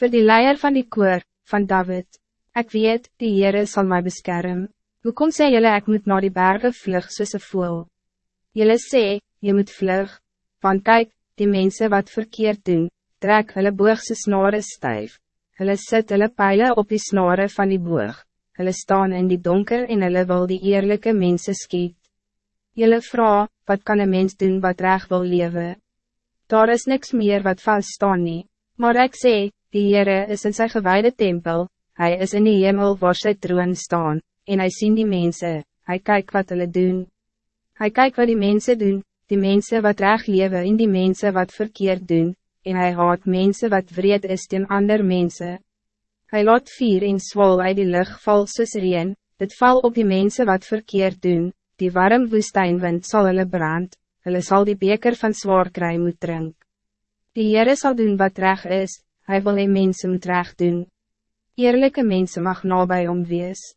Voor die leier van die koor, van David. Ik weet, die Heere zal mij beschermen. Hoe kon sê jylle ek moet naar die bergen vlug een voel? Jylle sê, je moet vlug, want kijk, die mensen wat verkeerd doen, trek hulle boogse snare stijf. Hulle sit hulle pijlen op die snare van die boog. Hulle staan in die donker en hulle wil die eerlijke mensen skiet. Jylle vrouw, wat kan een mens doen wat reg wil leven? Daar is niks meer wat vast staan nie. Maar ik sê, die Heere is in zijn gewijde tempel, hij is in die hemel waar sy troon staan, en hij ziet die mensen, hij kijkt wat hulle doen. Hij kijkt wat die mensen doen, die mensen wat reg leven en die mensen wat verkeerd doen, en hij haat mensen wat vreed is ten ander mensen. Hij laat vier en zwol uit die lucht val soos reen, dit val op die mensen wat verkeerd doen, die warm woestijnwind zal hulle brand, hulle zal die beker van zwaar kry moet drink. Die Heere zal doen wat reg is, hij wil die mensen moet reg doen. Eerlijke mensen mag nabij om wees.